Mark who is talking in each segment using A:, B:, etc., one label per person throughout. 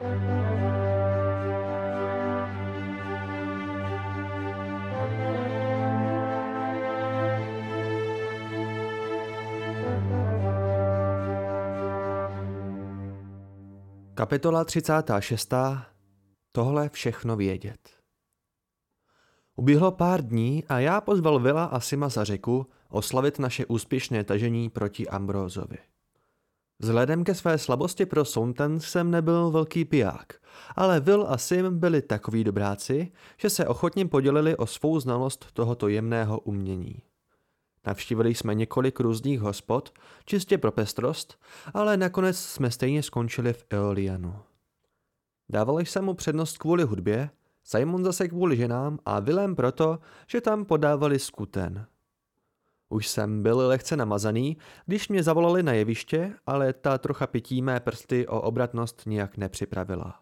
A: Kapitola 36. Tohle všechno vědět. Uběhlo pár dní a já pozval Vila a Sima za řeku oslavit naše úspěšné tažení proti Ambrózovi. Vzhledem ke své slabosti pro Sounten jsem nebyl velký piják, ale Will a Sim byli takoví dobráci, že se ochotně podělili o svou znalost tohoto jemného umění. Navštívili jsme několik různých hospod, čistě pro pestrost, ale nakonec jsme stejně skončili v Eolianu. Dával jsem mu přednost kvůli hudbě, Simon zase kvůli ženám a Willem proto, že tam podávali skuten. Už jsem byl lehce namazaný, když mě zavolali na jeviště, ale ta trocha pití mé prsty o obratnost nijak nepřipravila.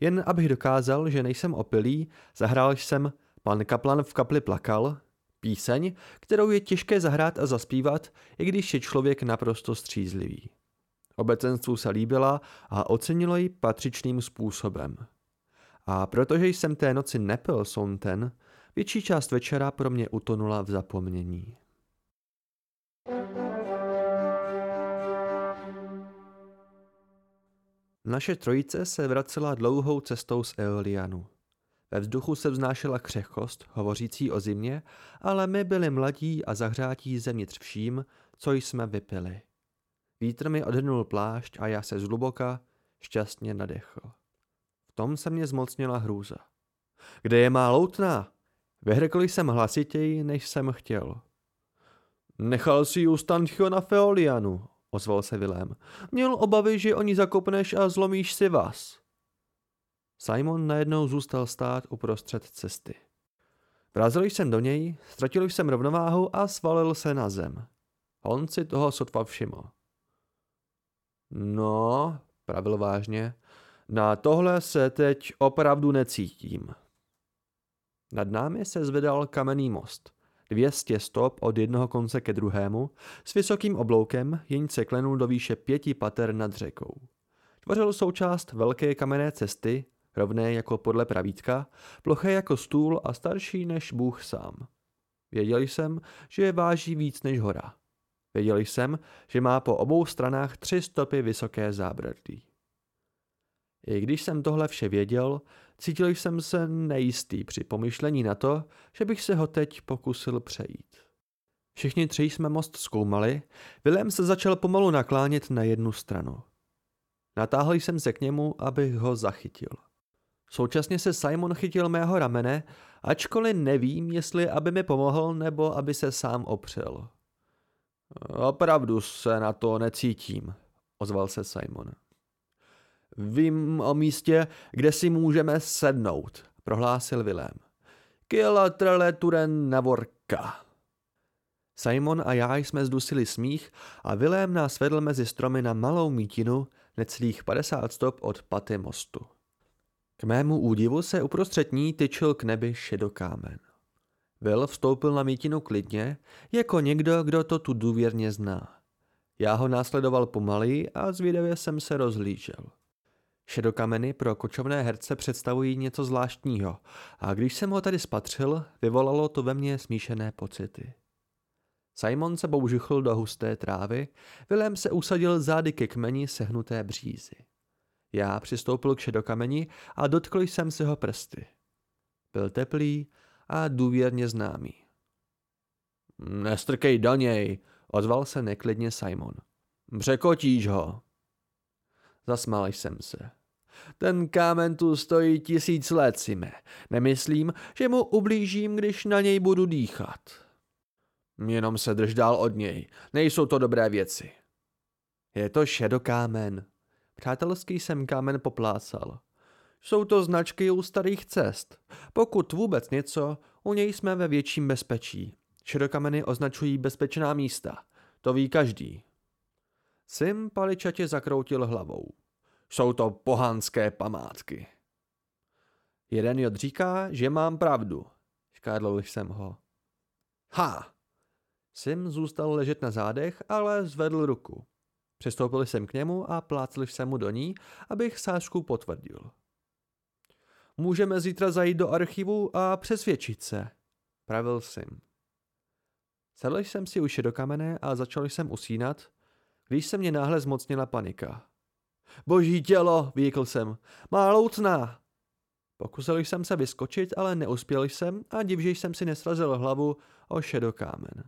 A: Jen abych dokázal, že nejsem opilý, zahrál jsem Pan Kaplan v kapli plakal, Píseň, kterou je těžké zahrát a zaspívat, i když je člověk naprosto střízlivý. Obecenstvu se líbila a ocenilo ji patřičným způsobem. A protože jsem té noci nepil sonten, větší část večera pro mě utonula v zapomnění. Naše trojice se vracela dlouhou cestou z Eolianu. Ve vzduchu se vznášela křehkost, hovořící o zimě, ale my byli mladí a zahřátí zevnitř vším, co jsme vypili. Vítr mi odhrnul plášť a já se zhluboka šťastně nadechl. V tom se mě zmocnila hrůza. Kde je má loutná? Vyhrkl jsem hlasitěji, než jsem chtěl. Nechal si ji u na Feolianu, ozval se Vilém. Měl obavy, že oni zakopneš a zlomíš si vás. Simon najednou zůstal stát uprostřed cesty. Vrazil jsem do něj, ztratil jsem rovnováhu a svalil se na zem. On si toho sotva všiml. No, pravil vážně, na tohle se teď opravdu necítím. Nad námi se zvedal kamenný most. Dvěstě stop od jednoho konce ke druhému, s vysokým obloukem, jenž se klenul do výše pěti pater nad řekou. Tvořil součást velké kamenné cesty, rovné jako podle pravítka, ploché jako stůl a starší než Bůh sám. Věděl jsem, že je váží víc než hora. Věděl jsem, že má po obou stranách tři stopy vysoké zábradlí. I když jsem tohle vše věděl, cítil jsem se nejistý při pomyšlení na to, že bych se ho teď pokusil přejít. Všichni tři jsme most zkoumali, Vilém se začal pomalu naklánět na jednu stranu. Natáhl jsem se k němu, abych ho zachytil. Současně se Simon chytil mého ramene, ačkoliv nevím, jestli aby mi pomohl nebo aby se sám opřel. Opravdu se na to necítím, ozval se Simon. Vím o místě, kde si můžeme sednout, prohlásil Vilém. Kiela trele turen navorka. Simon a já jsme zdusili smích a Vilém nás vedl mezi stromy na malou mítinu, necelých 50 stop od paty mostu. K mému údivu se uprostřed ní tyčil k nebi šedokámen. Will vstoupil na mítinu klidně, jako někdo, kdo to tu důvěrně zná. Já ho následoval pomalý a zvědavě jsem se rozhlížel. Šedokameny pro kočovné herce představují něco zvláštního a když jsem ho tady spatřil, vyvolalo to ve mně smíšené pocity. Simon se boužuchl do husté trávy, Willem se usadil zády ke kmeni sehnuté břízy. Já přistoupil k šedokameni a dotkl jsem si ho prsty. Byl teplý a důvěrně známý. Nestrkej do něj, ozval se neklidně Simon. Překotíš ho. Zasmál jsem se. Ten kámen tu stojí tisíc let, Sime. Nemyslím, že mu ublížím, když na něj budu dýchat. Jenom se drž dál od něj. Nejsou to dobré věci. Je to šedokámen, Přátelský jsem kámen poplácal. Jsou to značky u starých cest. Pokud vůbec něco, u něj jsme ve větším bezpečí. Širokameny označují bezpečná místa. To ví každý. Sim paličatě zakroutil hlavou. Jsou to pohanské památky. Jeden jod říká, že mám pravdu. Škádlil jsem ho. Ha! Sim zůstal ležet na zádech, ale zvedl ruku. Přistoupil jsem k němu a plácl jsem mu do ní, abych sášku potvrdil. Můžeme zítra zajít do archivu a přesvědčit se, pravil jsem. Sedl jsem si uši do kamene a začal jsem usínat, když se mě náhle zmocnila panika. Boží tělo, výkl jsem, má loutná. Pokusil jsem se vyskočit, ale neuspěl jsem a divže jsem si nesrazil hlavu o šedokámen.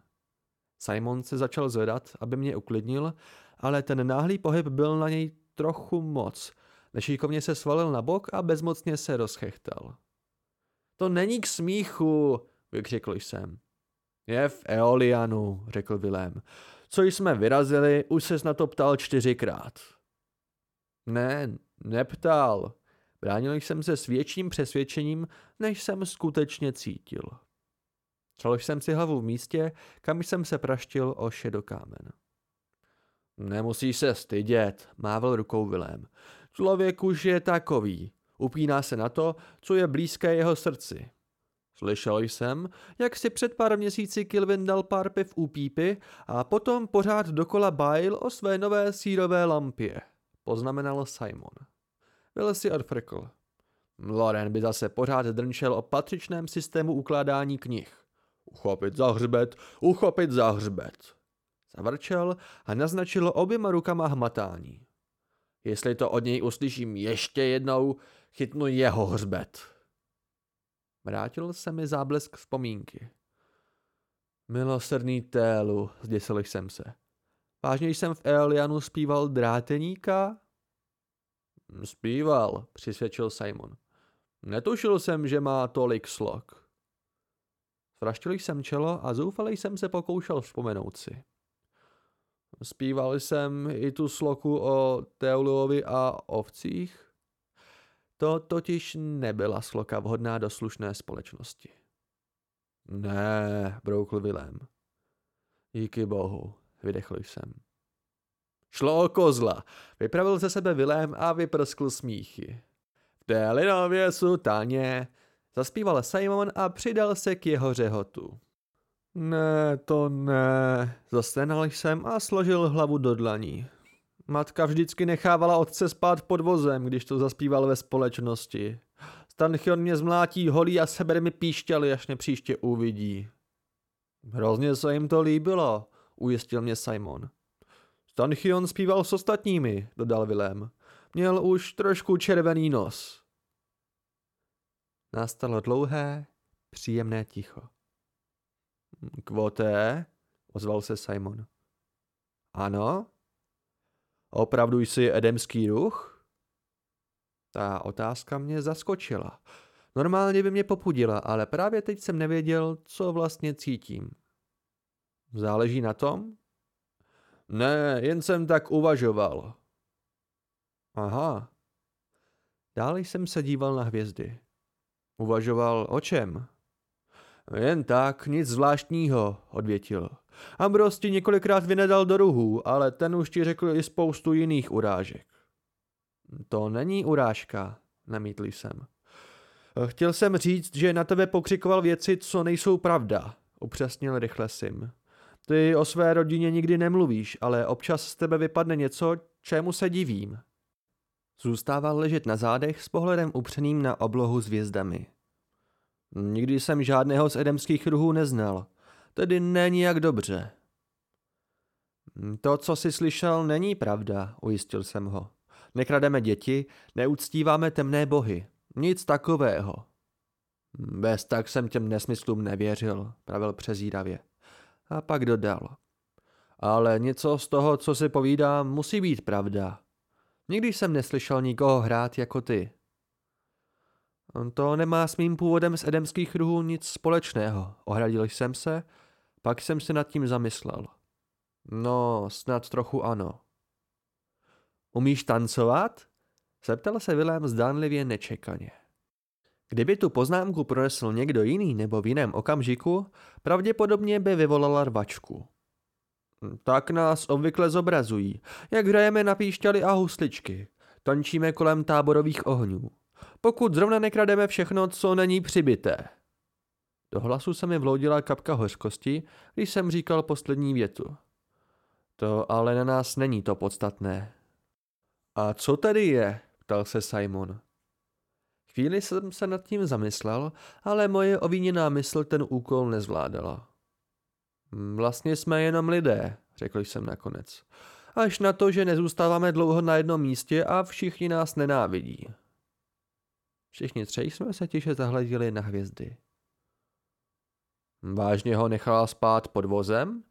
A: Simon se začal zvedat, aby mě uklidnil, ale ten náhlý pohyb byl na něj trochu moc. Nešíkovně se svalil na bok a bezmocně se rozchechtal. To není k smíchu, vykřikl jsem. Je v Eolianu, řekl Vilém. Co jsme vyrazili, už ses na to ptal čtyřikrát. Ne, neptal. Bránil jsem se s větším přesvědčením, než jsem skutečně cítil. Třel jsem si hlavu v místě, kam jsem se praštil o šedokámen. Nemusíš se stydět, mával rukou Vilém. Člověk už je takový. Upíná se na to, co je blízké jeho srdci. Slyšel jsem, jak si před pár měsíci Kilvin dal pár piv u pípy a potom pořád dokola bajil o své nové sírové lampě, poznamenal Simon. Will si odfrkl. Loren by zase pořád drnčel o patřičném systému ukládání knih. Uchopit za hřbet, uchopit za hřbet. Zavrčel a naznačil oběma rukama hmatání. Jestli to od něj uslyším ještě jednou, chytnu jeho hřbet. Vrátil se mi záblesk vzpomínky. Milosrdný télu, zděsil jsem se. Vážně jsem v Eolianu zpíval dráteníka? Zpíval, přisvědčil Simon. Netušil jsem, že má tolik slok. Zvraštil jsem čelo a zoufale jsem se pokoušel vzpomenout si. Zpíval jsem i tu sloku o Teuluovi a ovcích? To totiž nebyla sloka vhodná do slušné společnosti. Ne, broukl Vilém. Díky bohu, vydechl jsem. Šlo o kozla. Vypravil ze sebe Vilém a vyprskl smíchy. V té linově sutaně zaspíval Simon a přidal se k jeho řehotu. Ne, to ne, zastenal jsem a složil hlavu do dlaní. Matka vždycky nechávala otce spát pod vozem, když to zaspíval ve společnosti. Stanchion mě zmlátí holí a sebere mi píšťaly, až mě příště uvidí. Hrozně se jim to líbilo, ujistil mě Simon. Stanchion zpíval s ostatními, dodal Vilém. Měl už trošku červený nos. Nastalo dlouhé, příjemné ticho. Kvoté? ozval se Simon. Ano? Opravdu jsi edemský ruch? Ta otázka mě zaskočila. Normálně by mě popudila, ale právě teď jsem nevěděl, co vlastně cítím. Záleží na tom? Ne, jen jsem tak uvažoval. Aha. Dále jsem se díval na hvězdy. Uvažoval o čem? Jen tak, nic zvláštního, odvětil. Ambros ti několikrát vynedal do ruhů, ale ten už ti řekl i spoustu jiných urážek. To není urážka, namítl jsem. Chtěl jsem říct, že na tebe pokřikoval věci, co nejsou pravda, upřesnil rychle Sim. Ty o své rodině nikdy nemluvíš, ale občas z tebe vypadne něco, čemu se divím. Zůstával ležet na zádech s pohledem upřeným na oblohu s hvězdami. Nikdy jsem žádného z edemských ruhů neznal, tedy není jak dobře. To, co jsi slyšel, není pravda, ujistil jsem ho. Nekrademe děti, neuctíváme temné bohy. Nic takového. Bez tak jsem těm nesmyslům nevěřil, pravil přezíravě. A pak dodal. Ale něco z toho, co si povídám, musí být pravda. Nikdy jsem neslyšel nikoho hrát jako ty. To nemá s mým původem z edemských ruhů nic společného, ohradil jsem se, pak jsem se nad tím zamyslel. No, snad trochu ano. Umíš tancovat? Zeptal se Vilém zdánlivě nečekaně. Kdyby tu poznámku pronesl někdo jiný nebo v jiném okamžiku, pravděpodobně by vyvolala rvačku. Tak nás obvykle zobrazují, jak hrajeme na píšťaly a husličky. Tančíme kolem táborových ohňů. Pokud zrovna nekrademe všechno, co není přibité. Do hlasu se mi vloudila kapka hořkosti, když jsem říkal poslední větu. To ale na nás není to podstatné. A co tedy je? ptal se Simon. Chvíli jsem se nad tím zamyslel, ale moje ovíněná mysl ten úkol nezvládala. Vlastně jsme jenom lidé, řekl jsem nakonec. Až na to, že nezůstáváme dlouho na jednom místě a všichni nás nenávidí. Všichni tři jsme se tiše zahledili na hvězdy. Vážně ho nechala spát pod vozem?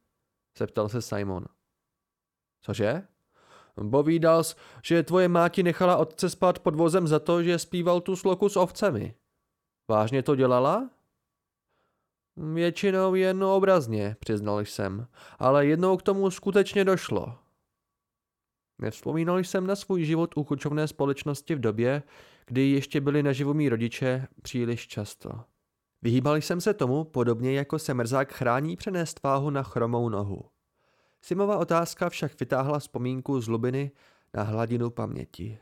A: zeptal se Simon. Cože? Povídal jsi, že tvoje máti nechala otce spát pod vozem za to, že zpíval tu sloku s ovcemi. Vážně to dělala? Většinou jen obrazně, přiznal jsem, ale jednou k tomu skutečně došlo. Nevzpomínal jsem na svůj život u kočovné společnosti v době, kdy ještě byli naživu mý rodiče příliš často. Vyhýbal jsem se tomu, podobně jako se mrzák chrání přenést váhu na chromou nohu. Simova otázka však vytáhla vzpomínku z hlubiny na hladinu paměti.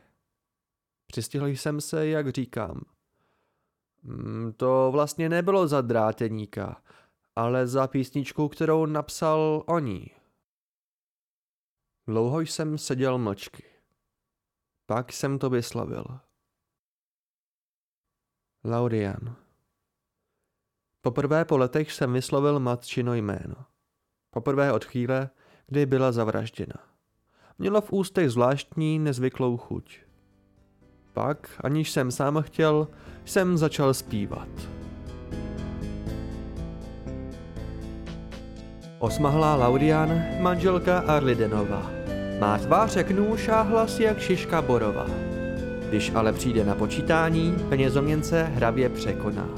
A: Přistihl jsem se, jak říkám. Mm, to vlastně nebylo za dráteníka, ale za písničku, kterou napsal oni. Dlouho jsem seděl mlčky. Pak jsem to vyslovil. Laurian. Poprvé po letech jsem vyslovil matčino jméno. Poprvé od chvíle, kdy byla zavražděna. Měla v ústech zvláštní, nezvyklou chuť. Pak, aniž jsem sám chtěl, jsem začal zpívat. Osmahlá Laurian, manželka Arlidenova. Má tvář jak nůž a hlas jak šiška borova. Když ale přijde na počítání, penězoměnce hravě překoná.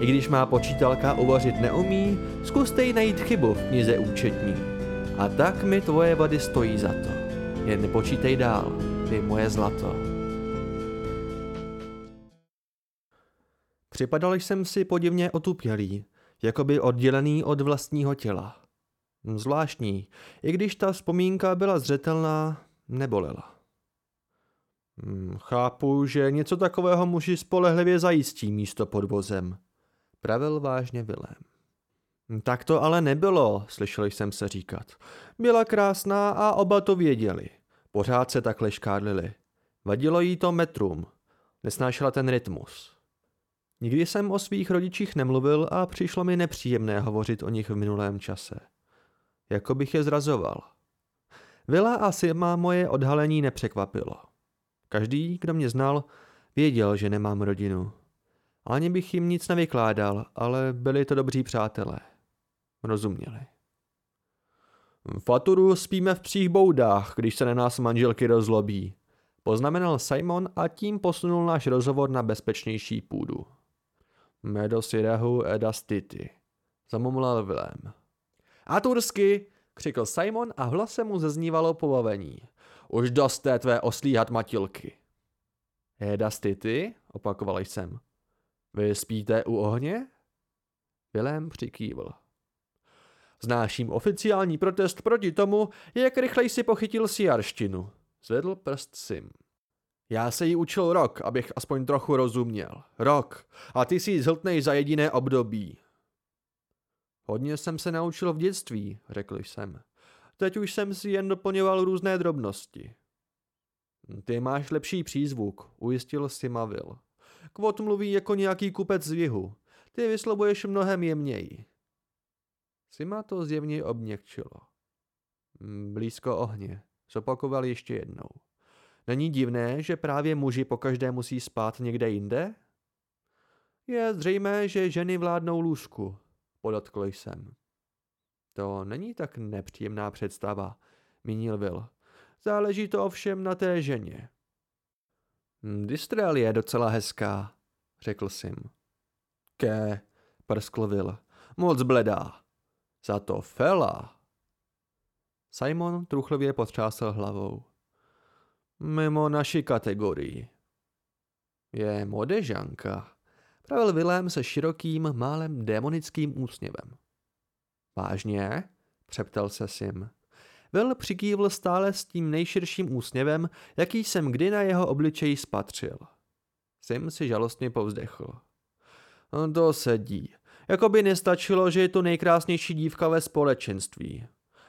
A: I když má počítalka uvařit neumí, zkuste jí najít chybu v knize účetní. A tak mi tvoje vady stojí za to. Jen nepočítej dál, ty moje zlato. Připadal jsem si podivně otupělý, jakoby oddělený od vlastního těla. Zvláštní, i když ta vzpomínka byla zřetelná, nebolela. Hmm, chápu, že něco takového muži spolehlivě zajistí místo pod vozem, pravil vážně Vilém. Tak to ale nebylo, slyšel jsem se říkat. Byla krásná a oba to věděli. Pořád se takhle škádlili. Vadilo jí to metrum. Nesnášela ten rytmus. Nikdy jsem o svých rodičích nemluvil a přišlo mi nepříjemné hovořit o nich v minulém čase. Jako bych je zrazoval. Vila a Sima moje odhalení nepřekvapilo. Každý, kdo mě znal, věděl, že nemám rodinu. Ani bych jim nic nevykládal, ale byli to dobří přátelé. Rozuměli. Faturu spíme v přích boudách, když se na nás manželky rozlobí. Poznamenal Simon a tím posunul náš rozhovor na bezpečnější půdu. Medos jedahu edastity, zamumlal Vilém. A tursky, křikl Simon a v hlase mu zeznívalo pobavení. Už dost té tvé oslíhat matilky. Edastity, opakoval jsem. Vy spíte u ohně? Vilém přikývl. Znáším oficiální protest proti tomu, jak rychlej si pochytil siarštinu. Zvedl prst Sim. Já se jí učil rok, abych aspoň trochu rozuměl. Rok. A ty si zhltnej za jediné období. Hodně jsem se naučil v dětství, řekl jsem. Teď už jsem si jen doplňoval různé drobnosti. Ty máš lepší přízvuk, ujistil si Mavil. Kvot mluví jako nějaký kupec z jihu. Ty vyslovuješ mnohem jemněji. Sima to zjevně obněkčilo. Blízko ohně, zopakoval ještě jednou. Není divné, že právě muži pokaždé musí spát někde jinde? Je zřejmé, že ženy vládnou lůžku, podotkl jsem. To není tak nepříjemná představa, mínil Will. Záleží to ovšem na té ženě. Distrel je docela hezká, řekl Sim. Ké, prskl Will. Moc bledá. Za to fela. Simon truchlivě potřásl hlavou. Mimo naši kategorii. Je modežanka, pravil Vilém se širokým, málem démonickým úsměvem. Vážně? přeptal se Sim. Will přikývl stále s tím nejširším úsměvem, jaký jsem kdy na jeho obličeji spatřil. Sim si žalostně povzdechl. To sedí. Jako by nestačilo, že je to nejkrásnější dívka ve společenství.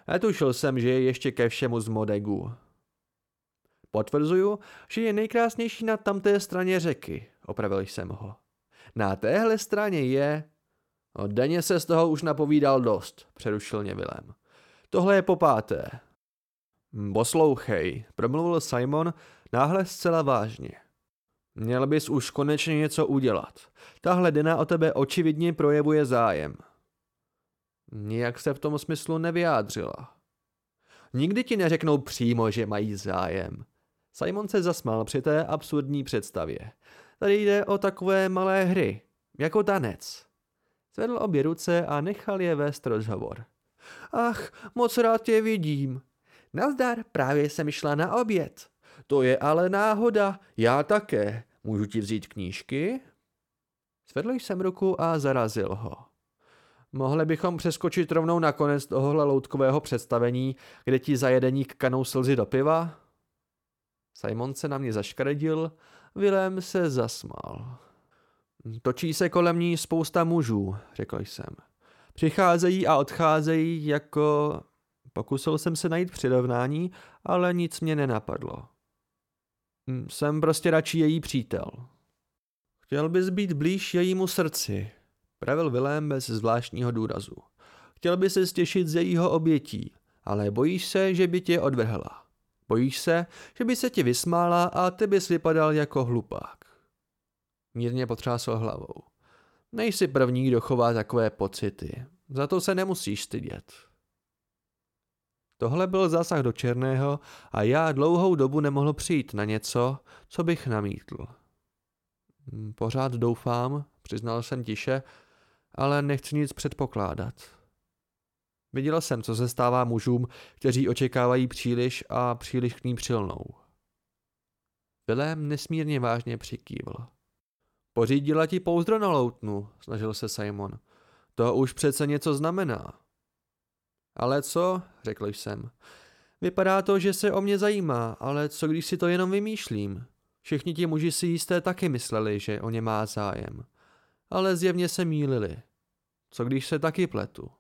A: Netušil jsem, že je ještě ke všemu z Modegu. Potvrzuju, že je nejkrásnější na tamté straně řeky, opravil jsem ho. Na téhle straně je... No, denně se z toho už napovídal dost, přerušil mě. Tohle je po páté. Poslouchej, promluvil Simon náhle zcela vážně. Měl bys už konečně něco udělat. Tahle Dena o tebe očividně projevuje zájem. Nijak se v tom smyslu nevyjádřila. Nikdy ti neřeknou přímo, že mají zájem. Simon se zasmál při té absurdní představě. Tady jde o takové malé hry, jako tanec. Zvedl obě ruce a nechal je vést rozhovor. Ach, moc rád tě vidím. Nazdar, právě jsem šla na oběd. To je ale náhoda, já také. Můžu ti vzít knížky? Zvedl jsem ruku a zarazil ho. Mohli bychom přeskočit rovnou na konec tohohle loutkového představení, kde ti zajedeník kanou slzy do piva? Simon se na mě zaškredil, Vilém se zasmál. Točí se kolem ní spousta mužů, řekl jsem. Přicházejí a odcházejí jako... Pokusil jsem se najít přirovnání, ale nic mě nenapadlo. Hm, jsem prostě radši její přítel. Chtěl bys být blíž jejímu srdci, pravil Vilém bez zvláštního důrazu. Chtěl by se stěšit z jejího obětí, ale bojíš se, že by tě odvrhla. Bojíš se, že by se ti vysmála a ty bys vypadal jako hlupák. Mírně potřásl hlavou. Nejsi první, kdo chová takové pocity. Za to se nemusíš stydět. Tohle byl zásah do černého a já dlouhou dobu nemohl přijít na něco, co bych namítl. Hm, pořád doufám, přiznal jsem tiše, ale nechci nic předpokládat. Viděl jsem, co se stává mužům, kteří očekávají příliš a příliš k ní přilnou. Vilém nesmírně vážně přikývl. Pořídila ti pouzdro na loutnu, snažil se Simon. To už přece něco znamená. Ale co, řekl jsem. Vypadá to, že se o mě zajímá, ale co když si to jenom vymýšlím? Všichni ti muži si jisté taky mysleli, že o ně má zájem. Ale zjevně se mýlili. Co když se taky pletu?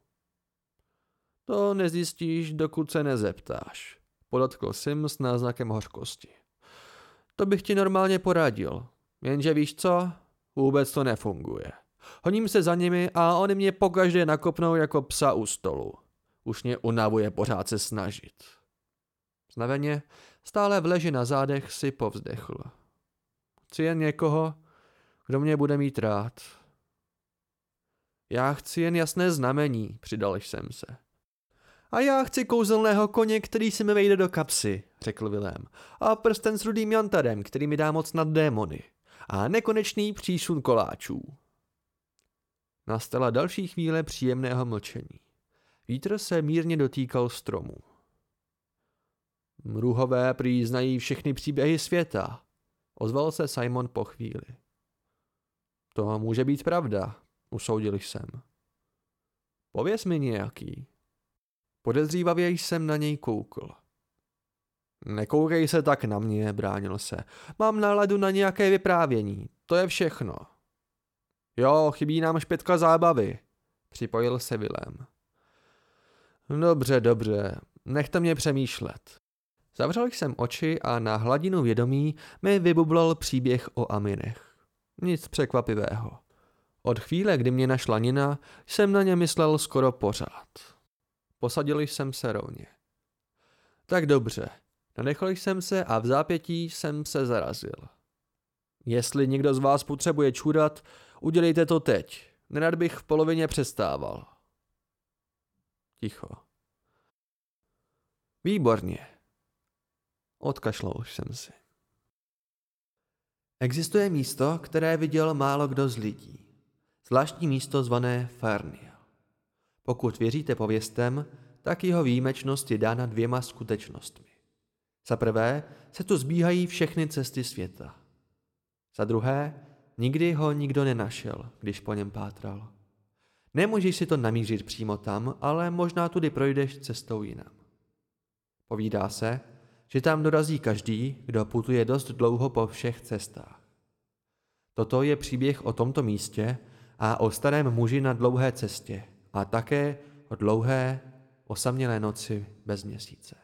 A: To nezjistíš, dokud se nezeptáš, podotkl Sim s náznakem hořkosti. To bych ti normálně poradil, jenže víš co? Vůbec to nefunguje. Honím se za nimi a oni mě pokaždé nakopnou jako psa u stolu. Už mě unavuje pořád se snažit. Znaveně, stále v leži na zádech si povzdechl. Chci jen někoho, kdo mě bude mít rád. Já chci jen jasné znamení, přidal jsem se. A já chci kouzelného koně, který si mi vejde do kapsy, řekl Vilém. A prsten s rudým jantarem, který mi dá moc nad démony. A nekonečný přísun koláčů. Nastala další chvíle příjemného mlčení. Vítr se mírně dotýkal stromů. Mruhové prý znají všechny příběhy světa, ozval se Simon po chvíli. To může být pravda, usoudil jsem. Pověz mi nějaký. Podezřívavě jsem na něj koukl. Nekoukej se tak na mě, bránil se. Mám náladu na nějaké vyprávění. To je všechno. Jo, chybí nám špětka zábavy, připojil se Vilém. Dobře, dobře, nechte mě přemýšlet. Zavřel jsem oči a na hladinu vědomí mi vybublal příběh o Aminech. Nic překvapivého. Od chvíle, kdy mě našla Nina, jsem na ně myslel skoro pořád. Posadil jsem se rovně. Tak dobře, nadechl jsem se a v zápětí jsem se zarazil. Jestli někdo z vás potřebuje čudat, udělejte to teď. Nerad bych v polovině přestával. Ticho. Výborně. Odkašlal jsem si. Existuje místo, které viděl málo kdo z lidí. Zvláštní místo zvané Farnia. Pokud věříte pověstem, tak jeho výjimečnost je dána dvěma skutečnostmi. Za prvé se tu zbíhají všechny cesty světa. Za druhé, nikdy ho nikdo nenašel, když po něm pátral. Nemůžeš si to namířit přímo tam, ale možná tudy projdeš cestou jinam. Povídá se, že tam dorazí každý, kdo putuje dost dlouho po všech cestách. Toto je příběh o tomto místě a o starém muži na dlouhé cestě a také o dlouhé, osamělé noci bez měsíce.